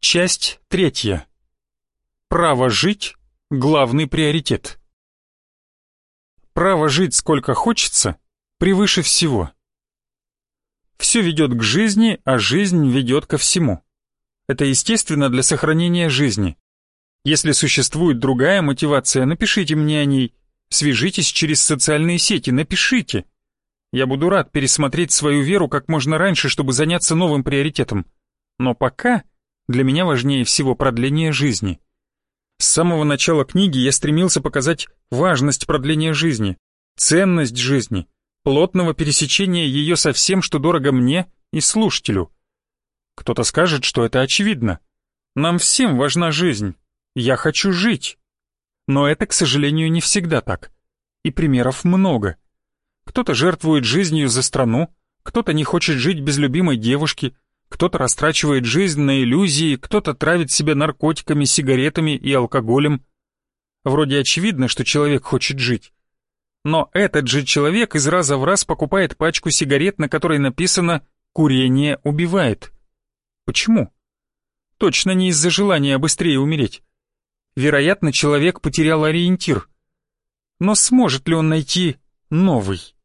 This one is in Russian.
Часть третья. Право жить – главный приоритет. Право жить сколько хочется превыше всего. Все ведет к жизни, а жизнь ведет ко всему. Это естественно для сохранения жизни. Если существует другая мотивация, напишите мне о ней. Свяжитесь через социальные сети, напишите. Я буду рад пересмотреть свою веру как можно раньше, чтобы заняться новым приоритетом. Но пока для меня важнее всего продление жизни. С самого начала книги я стремился показать важность продления жизни, ценность жизни, плотного пересечения ее со всем, что дорого мне и слушателю. Кто-то скажет, что это очевидно. Нам всем важна жизнь. Я хочу жить. Но это, к сожалению, не всегда так. И примеров много. Кто-то жертвует жизнью за страну, кто-то не хочет жить без любимой девушки, кто-то растрачивает жизнь на иллюзии, кто-то травит себя наркотиками, сигаретами и алкоголем. Вроде очевидно, что человек хочет жить. Но этот же человек из раза в раз покупает пачку сигарет, на которой написано «Курение убивает». Почему? Точно не из-за желания быстрее умереть. Вероятно, человек потерял ориентир. Но сможет ли он найти новый?